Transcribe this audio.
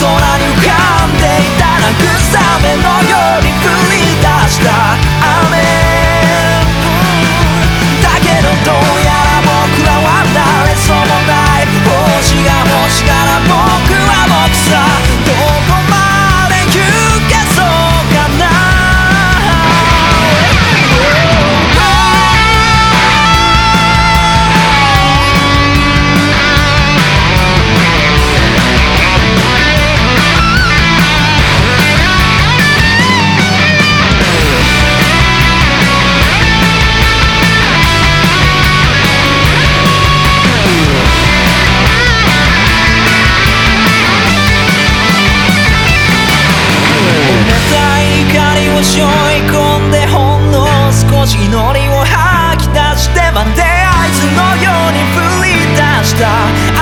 空に star.